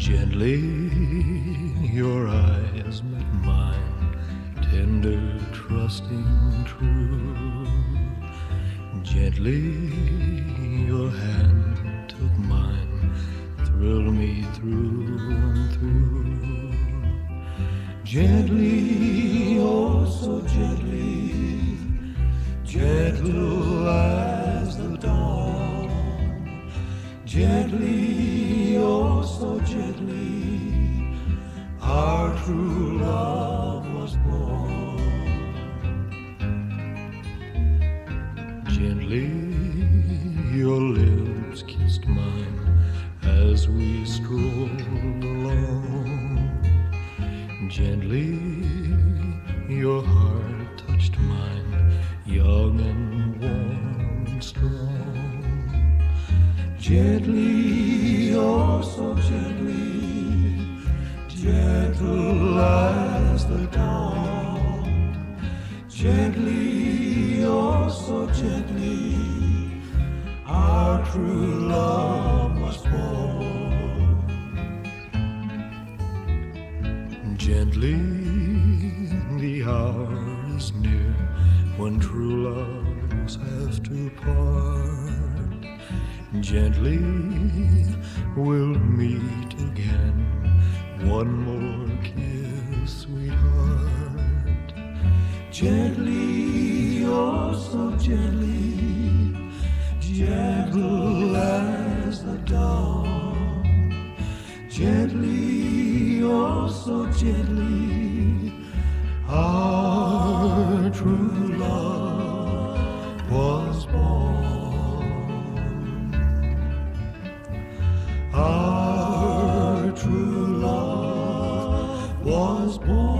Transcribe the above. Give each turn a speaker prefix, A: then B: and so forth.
A: Gently, your eyes met mine, tender, trusting, true. Gently, your hand took mine, thrilled me through and through. Gently, oh so gently, gentle as the dawn. Gently, so gently, our true love was born. Gently, your lips kissed mine as we strolled along. Gently, your heart touched mine, young and warm and strong. Gently, Gently, oh so gently, our true love was born. Gently, the hour is near when true loves have to part. Gently, we'll meet again. One more kiss, Gently, oh so gently, gentle as the dawn. Gently, oh so gently, our true love was born. Our true love was born.